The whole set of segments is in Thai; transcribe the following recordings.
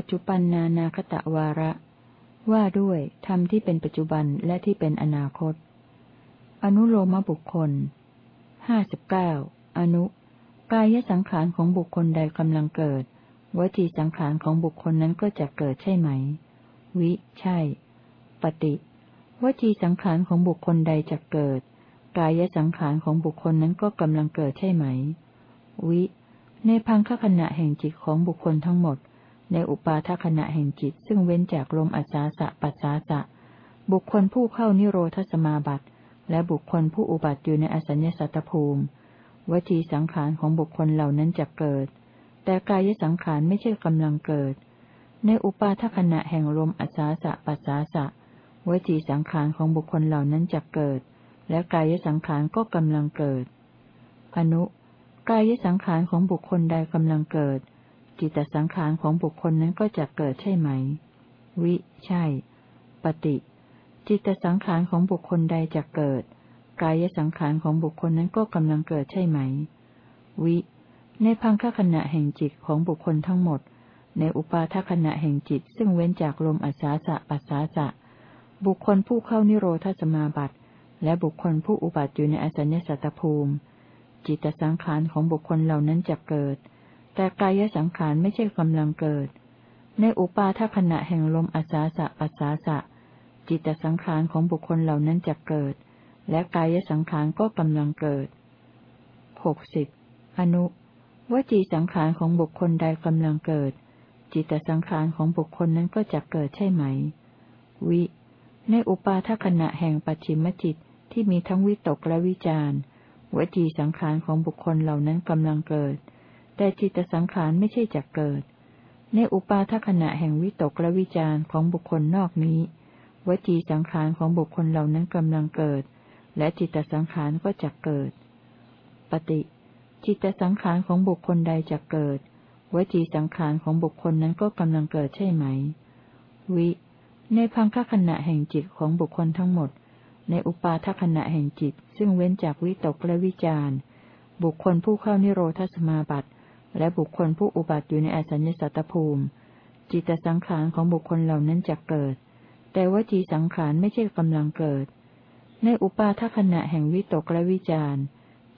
ปัจจุปันนานาคตะวาระ ว่าด้วยธรรมที่เป็นปัจจุบันและที่เป็นอนาคต อนุโลมบุคคลห้าสิบเก้าอนุ กายสังขารของบุคคลใดกำลังเกิด วจีสังขารของบุคคลนั้นก็จะเกิดใช่ไหม วิ ใช่ ปฏิ วจีสังขารของบุคคลใดจะเกิด กายสังขารของบุคคลนั้นก็กำลังเกิดใช่ไหม วิ ในพังคขณะแห่งจิตของบุคคลทั้งหมด ในอุปาทขณะแห่งจิตซึ่งเว้นจากลมอัศาสะปัสสาสะ บุคคลผู้เข้านิโรธสมาบัติ และบุคคลผู้อุบัติอยู่ในอสัญญสัตตภูมิวจีสังขารของบุคคลเหล่านั้นจะเกิด แต่กายสังขารไม่ใช่กำลังเกิด ในอุปาทขณะแห่งลมอัศาสะปัสสาสะวจีสังขารของบุคคลเหล่านั้นจะเกิด และกายสังขารก็กำลังเกิด อนุ กายสังขารของบุคคลใดกำลังเกิด จิตสังขารของบุคคลนั้นก็จะเกิดใช่ไหม วิ ใช่ ปฏิ จิตสังขารของบุคคลใดจะเกิด กายสังขารของบุคคลนั้นก็กำลังเกิดใช่ไหม วิ ในพังคขณะแห่งจิตของบุคคลทั้งหมด ในอุปาทขณะแห่งจิตซึ่งเว้นจากลมอัศาสะปัสสาสะ บุคคลผู้เข้านิโรธสมาบัติ และบุคคลผู้อุบัติอยู่ในอสัญญสัตตภูมิ จิตสังขารของบุคคลเหล่านั้นจะเกิด แต่กายสังขารไม่ใช่กำลังเกิด ในอุปาทขณะแห่งลมอัศาสะปัสสาสะ จิตสังขารของบุคคลเหล่านั้นจะเกิด และกายสังขารก็กำลังเกิดหกสิบอนุวจีสังขารของบุคคลใดกำลังเกิด จิตสังขารของบุคคลนั้นก็จะเกิดใช่ไหม วิ ในอุปาทขณะแห่งปัจฉิมจิตที่มีทั้งวิตกและวิจารวจีสังขารของบุคคลเหล่านั้นกำลังเกิด แต่จิตสังขารไม่ใช่จะเกิด ในอุปาทขณะแห่งวิตกและวิจารของบุคคลนอกนี้ วจีสังขารของบุคคลเหล่านั้นกำลังเกิด และจิตสังขารก็จะเกิด ปฏิ จิตสังขารของบุคคลใดจะเกิด วจีสังขารของบุคคลนั้นก็กำลังเกิดใช่ไหม วิ ในพังคขณะแห่งจิตของบุคคลทั้งหมด ในอุปาทขณะแห่งจิต ซึ่งเว้นจากวิตกและวิจารบุคคลผู้เข้านิโรธสมาบัติ และบุคคลผู้อุบัติอยู่ในอสัญญสัตตภูมิ จิตสังขารของบุคคลเหล่านั้นจะเกิด แต่วจีสังขารไม่ใช่กำลังเกิด ในอุปาทขณะแห่งวิตกและวิจาร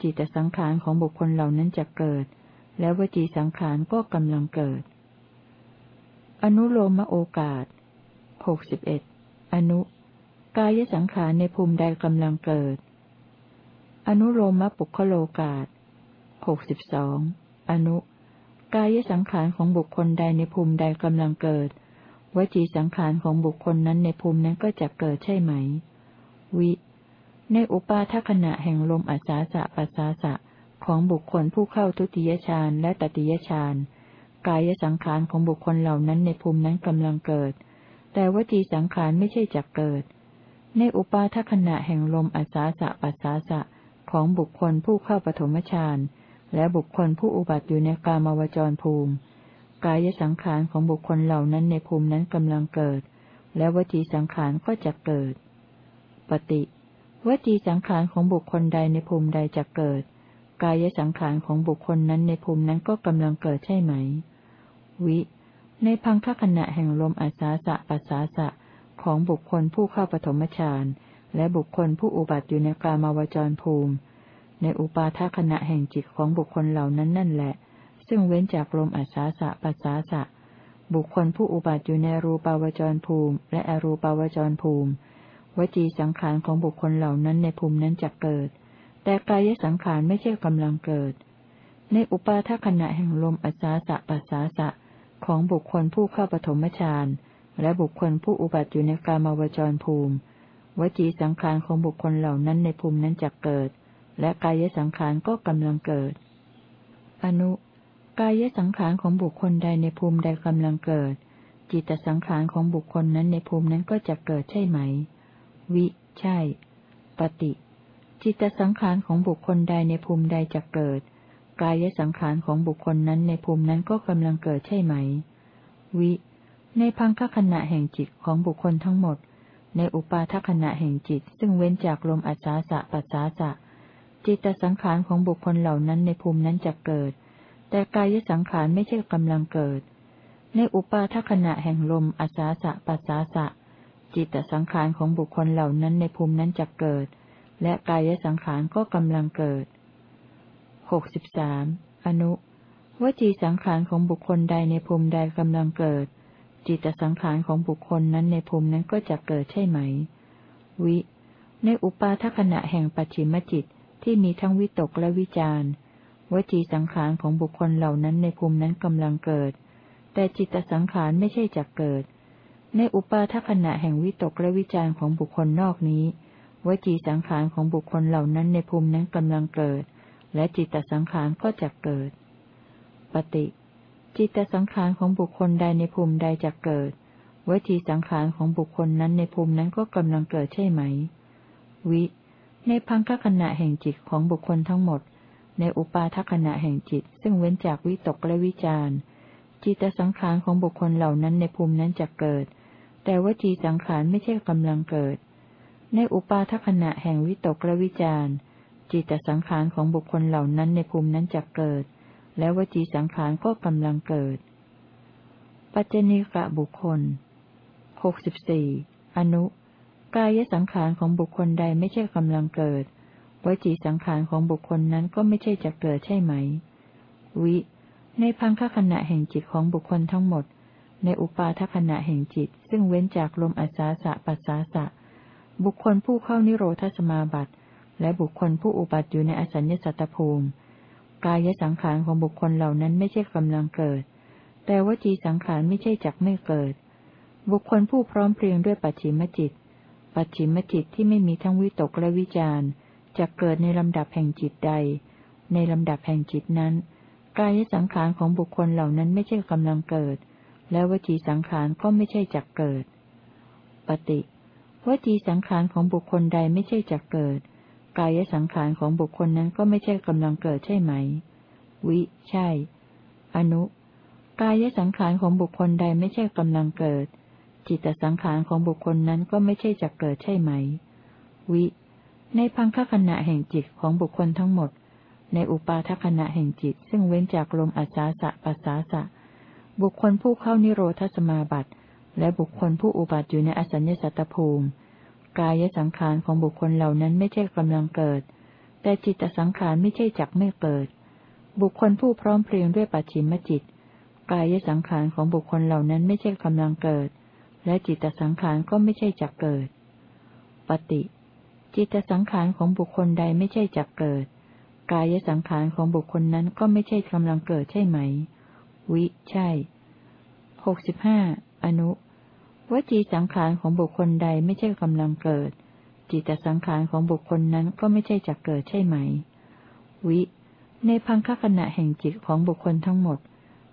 จิตสังขารของบุคคลเหล่านั้นจะเกิด และวจีสังขารก็กำลังเกิด อนุโลมโอกาสหกสิบเอ็ดอนุ กายสังขารในภูมิใดกำลังเกิด อนุโลมปุคโลกาสหกสิบสอง อนุ กายสังขารของบุคคลใดในภูมิใดกำลังเกิด วจีสังขารของบุคคลนั้นในภูมินั้นก็จะเกิดใช่ไหม วิ ในอุปาทขณะแห่งลมอัศาสะปัสสาสะของบุคคลผู้เข้าทุติยฌานและตติยฌานกายสังขารของบุคคลเหล่านั้นในภูมินั้นกำลังเกิด แต่วจีสังขารไม่ใช่จักเกิด ในอุปาทขณะแห่งลมอัศาสะปัสสาสะของบุคคลผู้เข้าปฐมฌาน และบุคคลผู้อุบัติอยู่ในกามวจรภูมิ กายสังขารของบุคคลเหล่านั้นในภูมินั้นกำลังเกิด และวจีสังขารก็จะเกิด ปฏิวจีสังขารของบุคคลใดในภูมิใดจะเกิด กายสังขารของบุคคลนั้นในภูมินั้นก็กำลังเกิดใช่ไหม วิ ในพังคขณะแห่งลมอาสาสะปัสสาสะของบุคคลผู้เข้าปฐมฌานและบุคคลผู้อุบัติอยู่ในกามาวจรภูมิ ในอุปาทขณะแห่งจิตของบุคคลเหล่านั้นนั่นแหละ ซึ่งเว้นจากลมอาสาสะปัสสาสะ บุคคลผู้อุบัติอยู่ในรูปาวจรภูมิ และอรูปาวจรภูมิ วจีสังขารของบุคคลเหล่านั้นในภูมินั้นจะเกิด แต่กายสังขารไม่ใช่กำลังเกิด ในอุปาทขณะแห่งลมอัศาสะปัสสาสะของบุคคลผู้เข้าปฐมฌานและบุคคลผู้อุบัติอยู่ในกามาวจรภูมิ วจีสังขารของบุคคลเหล่านั้นในภูมินั้นจะเกิด และกายสังขารก็กำลังเกิด อนุ กายสังขารของบุคคลใดในภูมิใดกำลังเกิด จิตสังขารของบุคคลนั้นในภูมินั้นก็จะเกิดใช่ไหม วิ ใช่ ปฏิ จิตสังขารของบุคคลใดในภูมิใดจะเกิด กายสังขารของบุคคลนั้นในภูมินั้นก็กำลังเกิดใช่ไหม วิ ในพังคขณะแห่งจิตของบุคคลทั้งหมด ในอุปาทขณะแห่งจิตซึ่งเว้นจากลมอัศาสะปัสสาสะ จิตสังขารของบุคคลเหล่านั้นในภูมินั้นจะเกิด แต่กายสังขารไม่ใช่กำลังเกิด ในอุปาทขณะแห่งลมอาสาสะปัสสาสะ จิตสังขารของบุคคลเหล่านั้นในภูมินั้นจะเกิด และกายสังขารก็กำลังเกิดหกสิบสามอนุวจีสังขารของบุคคลใดในภูมิใดกำลังเกิด จิตสังขารของบุคคลนั้นในภูมินั้นก็จะเกิดใช่ไหม วิ ในอุปาทขณะแห่งปัจฉิมจิต ที่มีทั้งวิตกและวิจารวจีสังขารของบุคคลเหล่านั้นในภูมินั้นกำลังเกิด แต่จิตสังขารไม่ใช่จะเกิด ในอุปาทขณะแห่งวิตกและวิจารของบุคคลนอกนี้ วจีสังขารของบุคคลเหล่านั้นในภูมินั้นกำลังเกิด และจิตสังขารก็จะเกิด ปฏิ จิตสังขารของบุคคลใดในภูมิใดจะเกิด วจีสังขารของบุคคลนั้นในภูมินั้นก็กำลังเกิดใช่ไหม วิ ในพังคขณะแห่งจิตของบุคคลทั้งหมด ในอุปาทขณะแห่งจิต ซึ่งเว้นจากวิตกและวิจารจิตสังขารของบุคคลเหล่านั้นในภูมินั้นจะเกิด แต่ว่าจีสังขารไม่ใช่กำลังเกิด ในอุปาทขณะแห่งวิตกและวิจารจิตสังขารของบุคคลเหล่านั้นในภูมินั้นจะเกิด และวจีสังขารก็กำลังเกิด ปัจเจนิกะบุคคลหกสิบสี่อนุ กายสังขารของบุคคลใดไม่ใช่กำลังเกิด วจีสังขารของบุคคลนั้นก็ไม่ใช่จะเกิดใช่ไหม วิ ในพังคขณะแห่งจิตของบุคคลทั้งหมด ในอุปาทขณะแห่งจิต ซึ่งเว้นจากลมอาสาสะปัสสาสะ บุคคลผู้เข้านิโรธสมาบัติ และบุคคลผู้อุบัติอยู่ในอสัญญสัตตภูมิ กายสังขารของบุคคลเหล่านั้นไม่ใช่กำลังเกิด แต่วจีสังขารไม่ใช่จักไม่เกิด บุคคลผู้พร้อมเพรียงด้วยปัจฉิมจิต ปัจฉิมจิตที่ไม่มีทั้งวิตกและวิจารจะเกิดในลำดับแห่งจิตใด ในลำดับแห่งจิตนั้น กายสังขารของบุคคลเหล่านั้นไม่ใช่กำลังเกิด และวจีสังขารก็ไม่ใช่จักเกิด ปฏิวจีสังขารของบุคคลใดไม่ใช่จักเกิด กายสังขารของบุคคลนั้นก็ไม่ใช่กำลังเกิดใช่ไหม วิ ใช่ อนุ กายสังขารของบุคคลใดไม่ใช่กำลังเกิด จิตสังขารของบุคคลนั้นก็ไม่ใช่จักเกิดใช่ไหม วิ ในพังคขณะแห่งจิตของบุคคลทั้งหมด ในอุปาทขณะแห่งจิต ซึ่งเว้นจากลมอัศาสะปัสสาสะ บุคคลผู้เข้านิโรธสมาบัติ และบุคคลผู้อุบัติอยู่ในอสัญญสัตตภูมิ กายสังขารของบุคคลเหล่านั้นไม่ใช่กำลังเกิด แต่จิตสังขารไม่ใช่จักไม่เกิด บุคคลผู้พร้อมเพรียงด้วยปัจฉิมจิต กายสังขารของบุคคลเหล่านั้นไม่ใช่กำลังเกิด และจิตสังขารก็ไม่ใช่จักเกิด ปฏิ จิตสังขารของบุคคลใดไม่ใช่จักเกิด กายสังขารของบุคคลนั้นก็ไม่ใช่กำลังเกิดใช่ไหม วิ ใช่หกสิบห้าอนุ วจีสังขารของบุคคลใดไม่ใช่กำลังเกิด จิตสังขารของบุคคลนั้นก็ไม่ใช่จักเกิดใช่ไหม วิ ในพังคขณะแห่งจิตของบุคคลทั้งหมด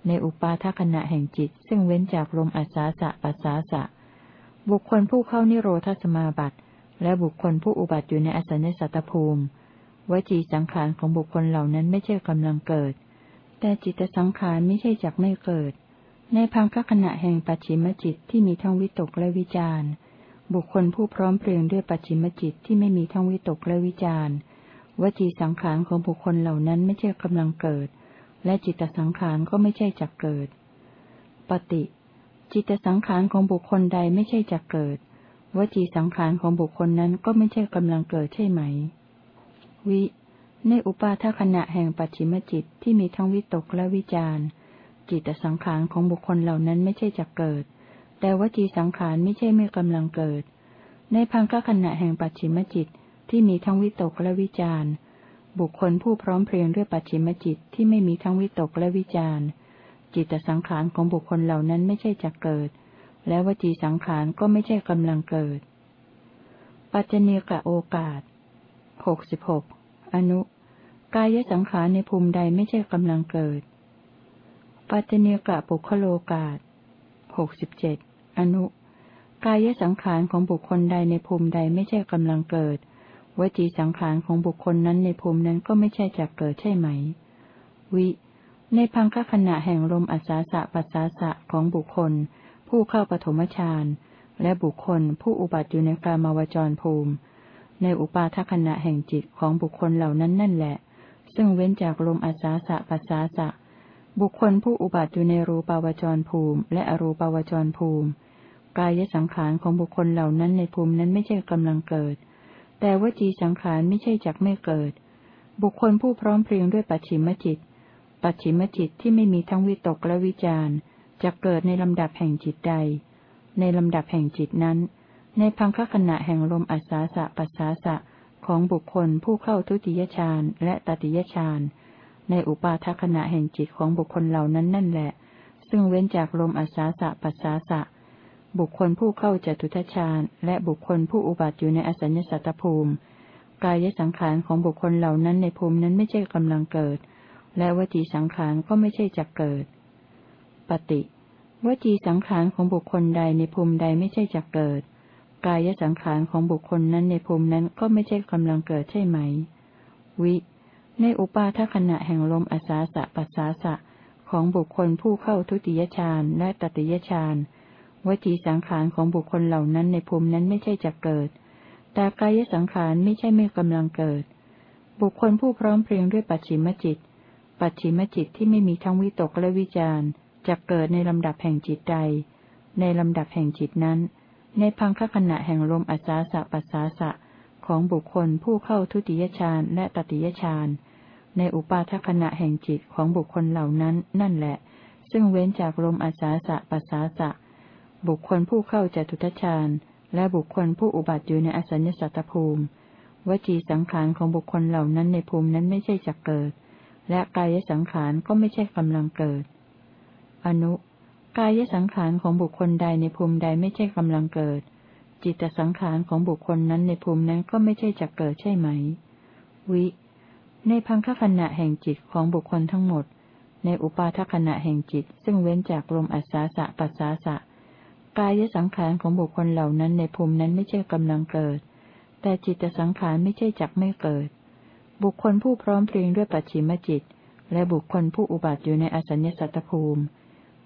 ในอุปาทขณะแห่งจิต ซึ่งเว้นจากลมอาสาสะปัสสาสะ บุคคลผู้เข้านิโรธสมาบัติ และบุคคลผู้อุบัติอยู่ในอสัญญสัตตภูมิวจีสังขารของบุคคลเหล่านั้นไม่ใช่กำลังเกิด แต่จิตสังขารไม่ใช่จักไม่เกิด ในพังคขณะแห่งปัจฉิมจิตที่มีทั้งวิตกและวิจารบุคคลผู้พร้อมเพรียงด้วยปัจฉิมจิตที่ไม่มีทั้งวิตกและวิจารวจีสังขารของบุคคลเหล่านั้นไม่ใช่กำลังเกิด และจิตสังขารก็ไม่ใช่จักเกิด ปฏิ จิตสังขารของบุคคลใดไม่ใช่จักเกิด วจีสังขารของบุคคลนั้นก็ไม่ใช่กำลังเกิดใช่ไหม วิ ในอุปาทขณะแห่งปัจฉิมจิตที่มีทั้งวิตกและวิจารจิตสังขารของบุคคลเหล่านั้นไม่ใช่จะเกิด แต่วจีสังขารไม่ใช่ไม่กำลังเกิด ในพังคขณะแห่งปัจฉิมจิตที่มีทั้งวิตกและวิจาร บุคคลผู้พร้อมเพรียงด้วยปัจฉิมจิตที่ไม่มีทั้งวิตกและวิจารจิตสังขารของบุคคลเหล่านั้นไม่ใช่จะเกิด และวจีสังขารก็ไม่ใช่กำลังเกิด ปัจเจเนกะโอกาสหกสิบหกอนุ กายสังขารในภูมิใดไม่ใช่กำลังเกิด ปัจเจเนกะปุคโลกาสหกสิบเจ็ดอนุ กายสังขารของบุคคลใดในภูมิใดไม่ใช่กำลังเกิด วจีสังขารของบุคคลนั้นในภูมินั้นก็ไม่ใช่จะเกิดใช่ไหม วิ ในพังคขณะแห่งลมอัศาสะปัสสาสะของบุคคล ผู้เข้าปฐมฌานและบุคคลผู้อุบัติอยู่ในกามาวจรภูมิ ในอุปาทขณะแห่งจิตของบุคคลเหล่านั้นนั่นแหละ ซึ่งเว้นจากลมอาสาสะปัสสาสะ บุคคลผู้อุบัติอยู่ในรูปาวจรภูมิ และอรูปาวจรภูมิ กายสังขารของบุคคลเหล่านั้นในภูมินั้นไม่ใช่กำลังเกิด แต่วจีสังขารไม่ใช่จักไม่เกิด บุคคลผู้พร้อมเพรียงด้วยปัจฉิมจิต ปัจฉิมจิตที่ไม่มีทั้งวิตกและวิจารจะเกิดในลำดับแห่งจิตใด ในลำดับแห่งจิตนั้น ในพังคขณะแห่งลมอัศาสะปัสสาสะของบุคคลผู้เข้าทุติยฌานและตติยฌานในอุปาทขณะแห่งจิตของบุคคลเหล่านั้นนั่นแหละ ซึ่งเว้นจากลมอัศาสะปัสสาสะ บุคคลผู้เข้าจตุทชาญและบุคคลผู้อุบัติอยู่ในอสัญญสัตตภูมิ กายสังขารของบุคคลเหล่านั้นในภูมินั้นไม่ใช่กำลังเกิด และวจีสังขารก็ไม่ใช่จะเกิด ปฏิวจีสังขารของบุคคลใดในภูมิใดไม่ใช่จะเกิด กายสังขารของบุคคลนั้นในภูมินั้นก็ไม่ใช่กำลังเกิดใช่ไหม วิ ในอุปาทขณะแห่งลมอาสาสะปัสสาสะของบุคคลผู้เข้าทุติยฌานและตติยฌาน วจีสังขารของบุคคลเหล่านั้นในภูมินั้นไม่ใช่จะเกิด แต่กายสังขารไม่ใช่ไม่กำลังเกิด บุคคลผู้พร้อมเพรียงด้วยปัจฉิมจิต ปัจฉิมจิตที่ไม่มีทั้งวิตกและวิจารจะเกิดในลำดับแห่งจิตใด ในลำดับแห่งจิตนั้น ในพังคขณะแห่งลมอาสาสะปัสสาสะของบุคคลผู้เข้าทุติยฌานและตติยฌานในอุปาทขณะแห่งจิตของบุคคลเหล่านั้นนั่นแหละ ซึ่งเว้นจากลมอาสาสะปัสสาสะ บุคคลผู้เข้าจตุทชาญ และบุคคลผู้อุบัติอยู่ในอสัญญสัตตภูมิ วจีสังขารของบุคคลเหล่านั้นในภูมินั้นไม่ใช่จะเกิด และกายสังขารก็ไม่ใช่กำลังเกิด อนุ กายสังขารของบุคคลใดในภูมิใดไม่ใช่กำลังเกิด จิตสังขารของบุคคลนั้นในภูมินั้นก็ไม่ใช่จะเกิดใช่ไหม วิ ในพังคขณะแห่งจิตของบุคคลทั้งหมด ในอุปาทขณะแห่งจิตซึ่งเว้นจากลมอัศาสะปัสสาสะ กายสังขารของบุคคลเหล่านั้นในภูมินั้นไม่ใช่กำลังเกิด แต่จิตสังขารไม่ใช่จักไม่เกิด บุคคลผู้พร้อมเพรียงด้วยปัจฉิมจิต และบุคคลผู้อุบัติอยู่ในอสัญญสัตตภูมิ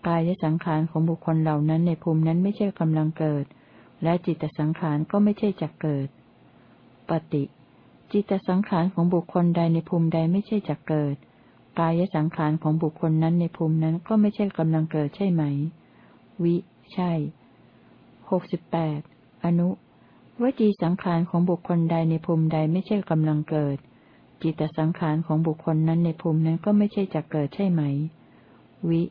กายสังขารของบุคคลเหล่านั้นในภูมินั้นไม่ใช่กำลังเกิด และจิตสังขารก็ไม่ใช่จักเกิด ปฏิ จิตสังขารของบุคคลใดในภูมิใดไม่ใช่จักเกิด กายสังขารของบุคคลนั้นในภูมินั้นก็ไม่ใช่กำลังเกิดใช่ไหม วิ ใช่ หกสิบแปดอนุ วจีสังขารของบุคคลใดในภูมิใดไม่ใช่กำลังเกิด จิตสังขารของบุคคลนั้นในภูมินั้นก็ไม่ใช่จักเกิดใช่ไหม วิ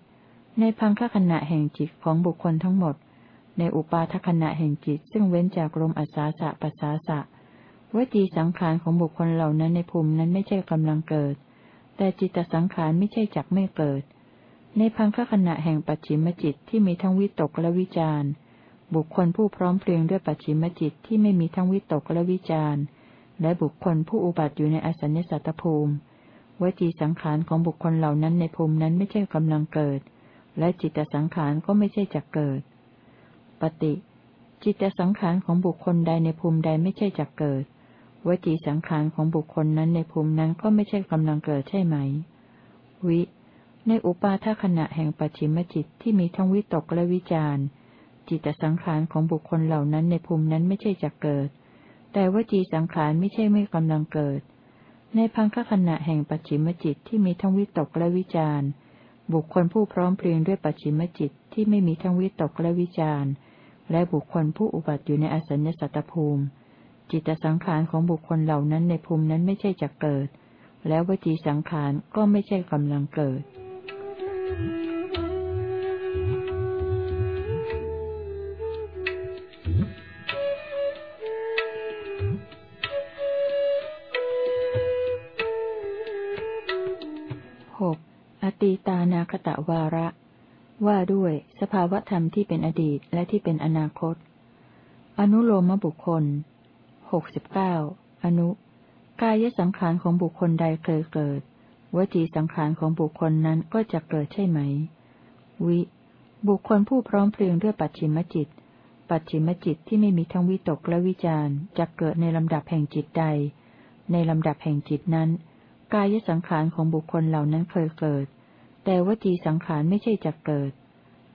ในพังคขณะแห่งจิตของบุคคลทั้งหมด ในอุปาทขณะแห่งจิตซึ่งเว้นจากลมอัศาสะปัสสาสะ วจีสังขารของบุคคลเหล่านั้นในภูมินั้นไม่ใช่กำลังเกิด แต่จิตสังขารไม่ใช่จักไม่เกิด ในพังคขณะแห่งปัจฉิมจิตที่มีทั้งวิตกและวิจาร บุคคลผู้พร้อมเพรียงด้วยปัจฉิมจิตที่ไม่มีทั้งวิตกและวิจารและบุคคลผู้อุบัติอยู่ในอสัญญสัตตภูมิวจีสังขารของบุคคลเหล่านั้นในภูมินั้นไม่ใช่กำลังเกิด และจิตสังขารก็ไม่ใช่จักเกิด ปฏิ จิตสังขารของบุคคลใดในภูมิใดไม่ใช่จักเกิด วจีสังขารของบุคคลนั้นในภูมินั้นก็ไม่ใช่กำลังเกิดใช่ไหม วิ ในอุปาทขณะแห่งปัจฉิมจิตที่มีทั้งวิตกและวิจาร จิตสังขารของบุคคลเหล่านั้นในภูมินั้นไม่ใช่จะเกิด แต่วจีสังขารไม่ใช่ไม่กำลังเกิด ในพังคขณะแห่งปัจฉิมจิตที่มีทั้งวิตกและวิจารบุคคลผู้พร้อมเพรียงด้วยปัจฉิมจิตที่ไม่มีทั้งวิตกและวิจารและบุคคลผู้อุบัติอยู่ในอสัญญสัตตภูมิ จิตสังขารของบุคคลเหล่านั้นในภูมินั้นไม่ใช่จะเกิด แล้ววจีสังขารก็ไม่ใช่กำลังเกิด หกอตีตานาคตะวาระ ว่าด้วยสภาวธรรมที่เป็นอดีตและที่เป็นอนาคต อนุโลมบุคคลหกสิบเก้าอนุ กายสังขารของบุคคลใดเคยเกิด วจีสังขารของบุคคลนั้นก็จะเกิดใช่ไหม วิ บุคคลผู้พร้อมเพลียงด้วยปัจฉิมจิต ปัจฉิมจิตที่ไม่มีทั้งวิตกและวิจารจะเกิดในลำดับแห่งจิตใด ในลำดับแห่งจิตนั้น กายสังขารของบุคคลเหล่านั้นเคยเกิด แต่วจีสังขารไม่ใช่จะเกิด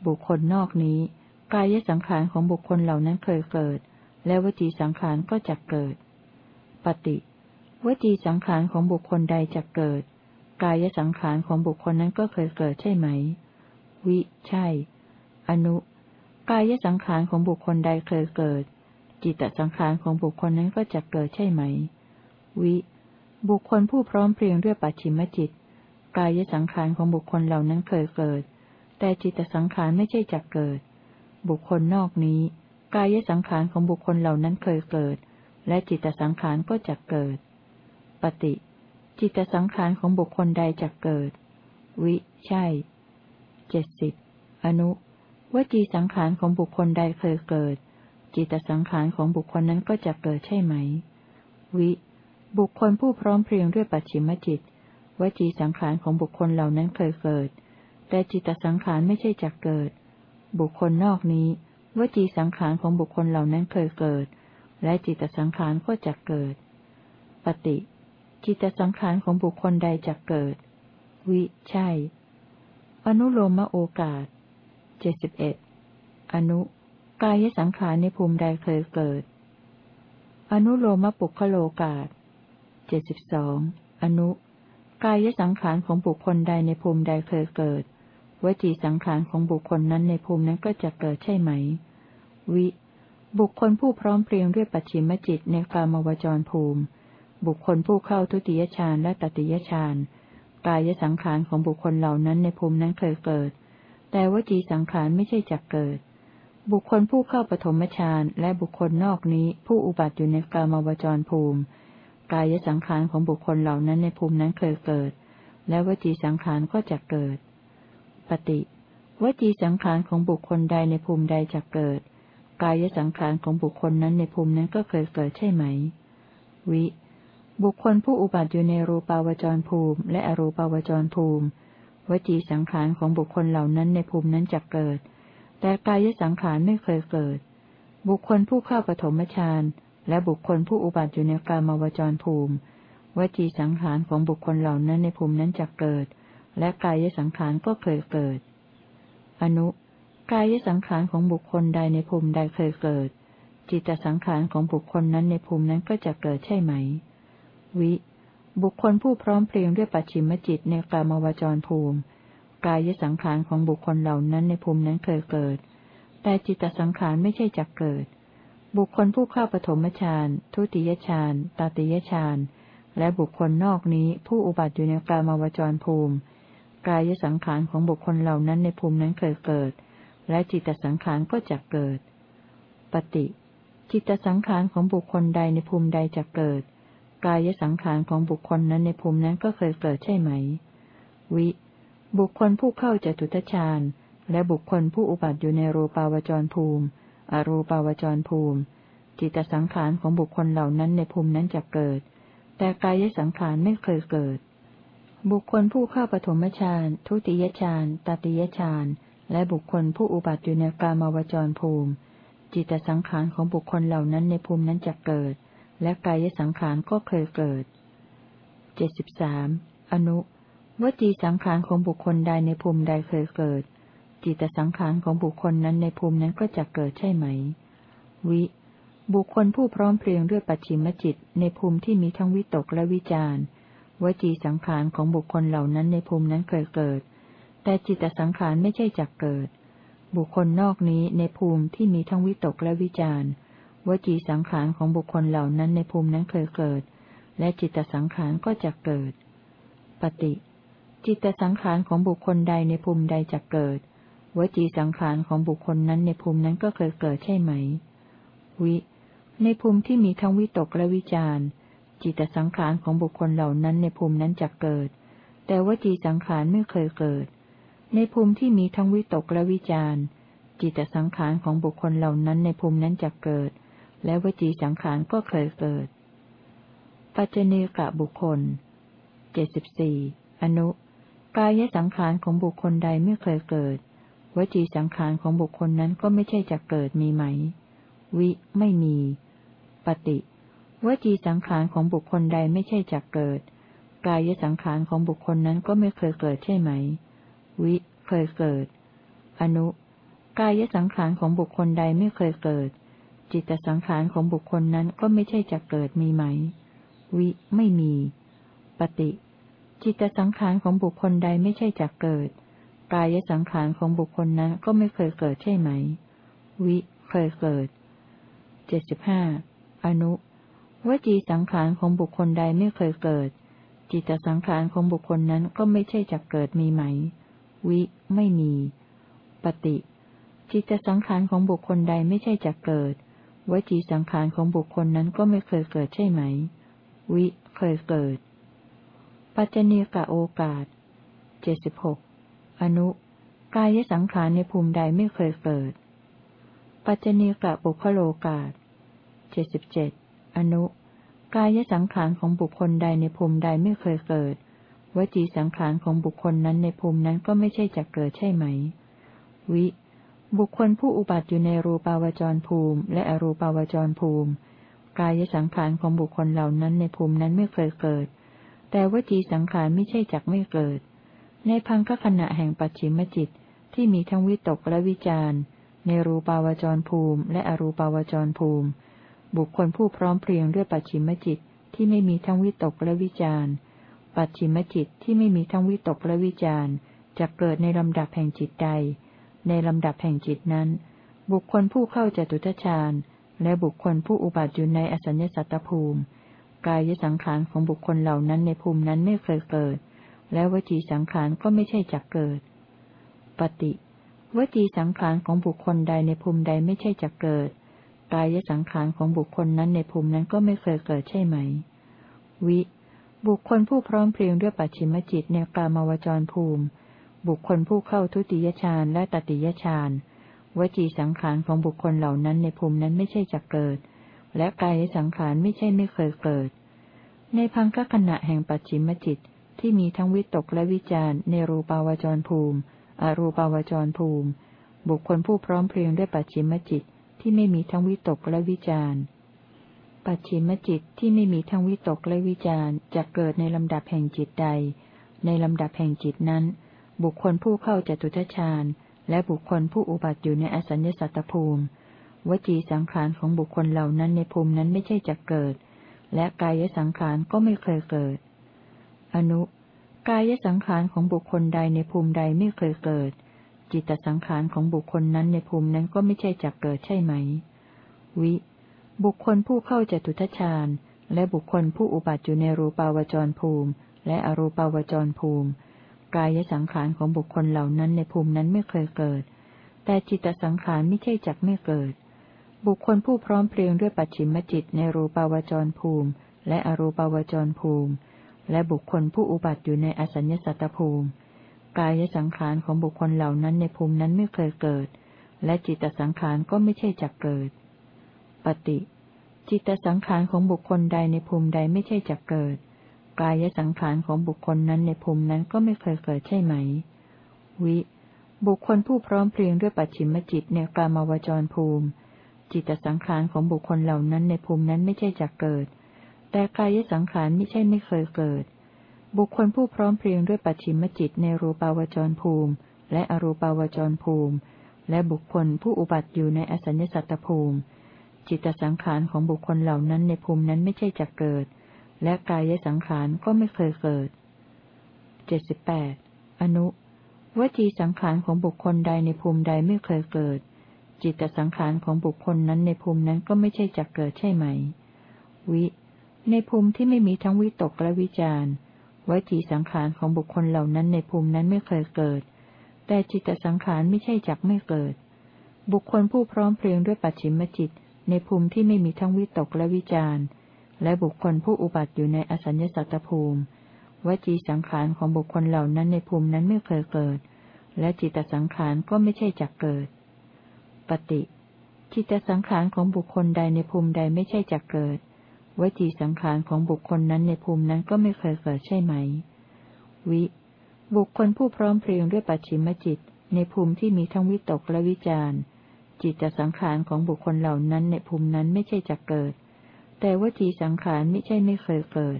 บุคคลนอกนี้ กายสังขารของบุคคลเหล่านั้นเคยเกิด และวจีสังขารก็จะเกิด ปฏิวจีสังขารของบุคคลใดจะเกิด กายสังขารของบุคคลนั้นก็เคยเกิดใช่ไหม วิ ใช่ อนุ กายสังขารของบุคคลใดเคยเกิด จิตตสังขารของบุคคลนั้นก็จะเกิดใช่ไหม วิ บุคคลผู้พร้อมเพรียงด้วยปัจฉิมจิต กายสังขารของบุคคลเหล่านั้นเคยเกิด แต่จิตสังขารไม่ใช่จักเกิด บุคคลนอกนี้ กายสังขารของบุคคลเหล่านั้นเคยเกิด และจิตสังขารก็จะเกิด ปฏิ จิตสังขารของบุคคลใดจะเกิด วิ ใช่เจ็ดสิบอนุวจีสังขารของบุคคลใดเคยเกิด จิตสังขารของบุคคลนั้นก็จะเกิดใช่ไหม วิ บุคคลผู้พร้อมเพรียงด้วยปัจฉิมจิต วจีสังขารของบุคคลเหล่านั้นเคยเกิด แต่จิตสังขารไม่ใช่จะเกิด บุคคลนอกนี้ วจีสังขารของบุคคลเหล่านั้นเคยเกิด และจิตสังขารก็จะเกิด ปฏิ จิตสังขารของบุคคลใดจะเกิด วิ ใช่ อนุโลมโอกาส เจ็ดสิบเอ็ด อนุ กายสังขารในภูมิใดเคยเกิด อนุโลมปุคโลกาส เจ็ดสิบสองอนุ กายสังขารของบุคคลใดในภูมิใดเคยเกิด วจีสังขารของบุคคลนั้นในภูมินั้นก็จะเกิดใช่ไหม วิ บุคคลผู้พร้อมเพรียงด้วยปัจฉิมจิตในกามวจรภูมิ บุคคลผู้เข้าทุติยฌานและตติยฌานกายสังขารของบุคคลเหล่านั้นในภูมินั้นเคยเกิด แต่วจีสังขารไม่ใช่จักเกิด บุคคลผู้เข้าปฐมฌานและบุคคลนอกนี้ผู้อุบัติอยู่ในกามวจรภูมิ กายสังขารของบุคคลเหล่านั้นในภูมินั้นเคยเกิด และวจีสังขารก็จะเกิด ปฏิวจีสังขารของบุคคลใดในภูมิใดจะเกิด กายสังขารของบุคคลนั้นในภูมินั้นก็เคยเกิดใช่ไหม วิ บุคคลผู้อุบัติอยู่ในรูปาวจรภูมิ และอรูปาวจรภูมิวจีสังขารของบุคคลเหล่านั้นในภูมินั้นจะเกิด แต่กายสังขารไม่เคยเกิด บุคคลผู้เข้าปฐมฌาน และบุคคลผู้อุบัติอยู่ในกามาวจรภูมิ วจีสังขารของบุคคลเหล่านั้นในภูมินั้นจะเกิด และกายสังขารก็เคยเกิด อนุ กายสังขารของบุคคลใดในภูมิใดเคยเกิด จิตสังขารของบุคคลนั้นในภูมินั้นก็จะเกิดใช่ไหม วิ บุคคลผู้พร้อมเพรียงด้วยปัจฉิมจิตในกามวจรภูมิ กายสังขารของบุคคลเหล่านั้นในภูมินั้นเคยเกิด แต่จิตสังขารไม่ใช่จักเกิด บุคคลผู้เข้าปฐมฌานทุติยฌานตาติยฌานและบุคคลนอกนี้ผู้อุบัติอยู่ในกามวจรภูมิ กายสังขารของบุคคลเหล่านั้นในภูมินั้นเคยเกิด และจิตสังขารก็จะเกิด ปฏิ จิตสังขารของบุคคลใดในภูมิใดจะเกิด กายสังขารของบุคคลนั้นในภูมินั้นก็เคยเกิดใช่ไหม วิ บุคคลผู้เข้าจตุตฌานและบุคคลผู้อุบัติอยู่ในรูปาวจรภูมิ อรูปาวจรภูมิ จิตสังขารของบุคคลเหล่านั้นในภูมินั้นจะเกิด แต่กายสังขารไม่เคยเกิด บุคคลผู้เข้าปฐมฌานทุติยฌานตติยฌานและบุคคลผู้อุบัติอยู่ในกามาวจรภูมิ จิตสังขารของบุคคลเหล่านั้นในภูมินั้นจะเกิด และกายสังขารก็เคยเกิดเจ็ดสิบสามอนุวจีสังขารของบุคคลใดในภูมิใดเคยเกิด จิตสังขารของบุคคลนั้นในภูมินั้นก็จะเกิดใช่ไหม วิ บุคคลผู้พร้อมเพรียงด้วยปัจฉิมจิตในภูมิที่มีทั้งวิตกและวิจารวจีสังขารของบุคคลเหล่านั้นในภูมินั้นเคยเกิด แต่จิตสังขารไม่ใช่จักเกิด บุคคลนอกนี้ในภูมิที่มีทั้งวิตกและวิจารวจีสังขารของบุคคลเหล่านั้นในภูมินั้นเคยเกิด และจิตสังขารก็จะเกิด ปฏิ จิตสังขารของบุคคลใดในภูมิใดจะเกิด วจีสังขารของบุคคลนั้นในภูมินั้นก็เคยเกิดใช่ไหม วิ ในภูมิที่มีทั้งวิตกและวิจารจิตสังขารของบุคคลเหล่านั้นในภูมินั้นจะเกิด แต่วจีสังขารไม่เคยเกิด ในภูมิที่มีทั้งวิตกและวิจารจิตสังขารของบุคคลเหล่านั้นในภูมินั้นจะเกิด และวจีสังขารก็เคยเกิด ปัจเจเนกะบุคคลเจ็ดสิบสี่อนุกายสังขารของบุคคลใดไม่เคยเกิด วจีสังขารของบุคคลนั้นก็ไม่ใช่จะเกิดมีไหม วิ ไม่มี ปฏิวจีสังขารของบุคคลใดไม่ใช่จะเกิด กายสังขารของบุคคลนั้นก็ไม่เคยเกิดใช่ไหม วิ เคยเกิด อนุ กายสังขารของบุคคลใดไม่เคยเกิด จิตสังขารของบุคคลนั้นก็ไม่ใช่จะเกิดมีไหม วิ ไม่มี ปฏิ จิตสังขารของบุคคลใดไม่ใช่จักเกิด กายสังขารของบุคคลนั้นก็ไม่เคยเกิดใช่ไหม วิ เคยเกิด เจ็ดสิบห้า อนุ วจีสังขารของบุคคลใดไม่เคยเกิด จิตสังขารของบุคคลนั้นก็ไม่ใช่จักเกิดมีไหม วิ ไม่มี ปฏิ จิตสังขารของบุคคลใดไม่ใช่จักเกิด วจีสังขารของบุคคลนั้นก็ไม่เคยเกิดใช่ไหม วิ เคยเกิด ปัจจเนกะโอกาสเจ็ดสิบหก อนุ กายสังขารในภูมิใดไม่เคยเกิด ปัจจเนกะบุคโลกาสเจ็ดสิบเจ็ดอนุ กายสังขารของบุคคลใดในภูมิใดไม่เคยเกิด วจีสังขารของบุคคลนั้นในภูมินั้นก็ไม่ใช่จะเกิดใช่ไหม วิ บุคคลผู้อุบัติอยู่ในรูปาวจรภูมิ และอรูปาวจรภูมิ กายสังขารของบุคคลเหล่านั้นในภูมินั้นไม่เคยเกิด แต่วจีสังขารไม่ใช่จักไม่เกิด ในพังคขณะแห่งปัจฉิมจิตที่มีทั้งวิตกและวิจารในรูปาวจรภูมิ และอรูปาวจรภูมิ บุคคลผู้พร้อมเพรียงด้วยปัจฉิมจิตที่ไม่มีทั้งวิตกและวิจารปัจฉิมจิตที่ไม่มีทั้งวิตกและวิจารจะเกิดในลำดับแห่งจิตใด ในลำดับแห่งจิตนั้น บุคคลผู้เข้าจตุทชาญและบุคคลผู้อุบัติอยู่ในอสัญญสัตตภูมิ กายสังขารของบุคคลเหล่านั้นในภูมินั้นไม่เคยเกิด และวจีสังขารก็ไม่ใช่จักเกิด ปฏิวจีสังขารของบุคคลใดในภูมิใดไม่ใช่จักเกิด กายสังขารของบุคคลนั้นในภูมินั้นก็ไม่เคยเกิดใช่ไหม วิ บุคคลผู้พร้อมเพรียงด้วยปัจฉิมจิตในกามาวจรภูมิ บุคคลผู้เข้าทุติยฌานและตติยฌานวจีสังขารของบุคคลเหล่านั้นในภูมินั้นไม่ใช่จะเกิด และกายสังขารไม่ใช่ไม่เคยเกิด ในพังคขณะแห่งปัจฉิมจิต ที่มีทั้งวิตกและวิจารในรูปาวจรภูมิอรูปาวจรภูมิ บุคคลผู้พร้อมเพรียงด้วยปัจฉิมจิตที่ไม่มีทั้งวิตกและวิจารปัจฉิมจิตที่ไม่มีทั้งวิตกและวิจารจะเกิดในลำดับแห่งจิตใด ในลำดับแห่งจิตนั้น บุคคลผู้เข้าจตุทชาญและบุคคลผู้อุบัติอยู่ในอสัญญสัตตภูมิ วจีสังขารของบุคคลเหล่านั้นในภูมินั้นไม่ใช่จะเกิด และกายสังขารก็ไม่เคยเกิด อนุ กายสังขารของบุคคลใดในภูมิใดไม่เคยเกิด จิตสังขารของบุคคลนั้นในภูมินั้นก็ไม่ใช่จักเกิดใช่ไหม วิ บุคคลผู้เข้าจตุทชาญ และบุคคลผู้อุบัติอยู่ในรูปาวจรภูมิ และอรูปาวจรภูมิ กายสังขารของบุคคลเหล่านั้นในภูมินั้นไม่เคยเกิด แต่จิตสังขารไม่ใช่จักไม่เกิด บุคคลผู้พร้อมเพรียงด้วยปัจฉิมจิตในรูปาวจรภูมิ และอรูปาวจรภูมิ และบุคคลผู้อุบัติอยู่ในอสัญญสัตตภูมิ กายสังขารของบุคคลเหล่านั้นในภูมินั้นไม่เคยเกิด และจิตสังขารก็ไม่ใช่จักเกิด ปฏิ จิตสังขารของบุคคลใดในภูมิใดไม่ใช่จักเกิด กายสังขารของบุคคลนั้นในภูมินั้นก็ไม่เคยเกิดใช่ไหม วิ บุคคลผู้พร้อมเพรียงด้วยปัจฉิมจิตในกามาวจรภูมิ จิตสังขารของบุคคลเหล่านั้นในภูมินั้นไม่ใช่จักเกิด แต่กายสังขารไม่ใช่ไม่เคยเกิด บุคคลผู้พร้อมเพรียงด้วยปัจฉิมจิตในรูปาวจรภูมิ และอรูปาวจรภูมิ และบุคคลผู้อุบัติอยู่ในอสัญญสัตตภูมิ จิตสังขารของบุคคลเหล่านั้นในภูมินั้นไม่ใช่จะเกิด และกายสังขารก็ไม่เคยเกิดเจ็ดสิบแปดอนุวจีสังขารของบุคคลใดในภูมิใดไม่เคยเกิด จิตสังขารของบุคคลนั้นในภูมินั้นก็ไม่ใช่จะเกิดใช่ไหม วิ ในภูมิที่ไม่มีทั้งวิตกและวิจารณ์วจีสังขารของบุคคลเหล่านั้นในภูมินั้นไม่เคยเกิด แต่จิตสังขารไม่ใช่จักไม่เกิด บุคคลผู้พร้อมเพรียงด้วยปัจฉิมจิต ในภูมิที่ไม่มีทั้งวิตกและวิจารและบุคคลผู้อุบัติอยู่ในอสัญญสัตตภูมิวจีสังขารของบุคคลเหล่านั้นในภูมินั้นไม่เคยเกิด และจิตสังขารก็ไม่ใช่จักเกิด ปฏิ จิตสังขารของบุคคลใดในภูมิใดไม่ใช่จักเกิด วจีสังขารของบุคคลนั้นในภูมินั้นก็ไม่เคยเกิดใช่ไหม วิ บุคคลผู้พร้อมเพรียงด้วยปัจฉิมจิต ในภูมิที่มีทั้งวิตกและวิจารจิตสังขารของบุคคลเหล่านั้นในภูมินั้นไม่ใช่จะเกิด แต่วจีสังขารไม่ใช่ไม่เคยเกิด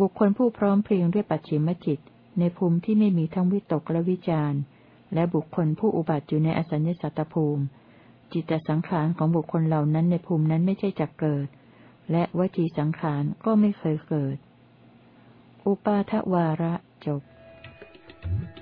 บุคคลผู้พร้อมเพรียงด้วยปัจฉิมจิต ในภูมิที่ไม่มีทั้งวิตกและวิจารและบุคคลผู้อุบัติอยู่ในอสัญญสัตตภูมิ จิตสังขารของบุคคลเหล่านั้นในภูมินั้นไม่ใช่จะเกิด และวจีสังขารก็ไม่เคยเกิด อุปาทวาระจบ Thank.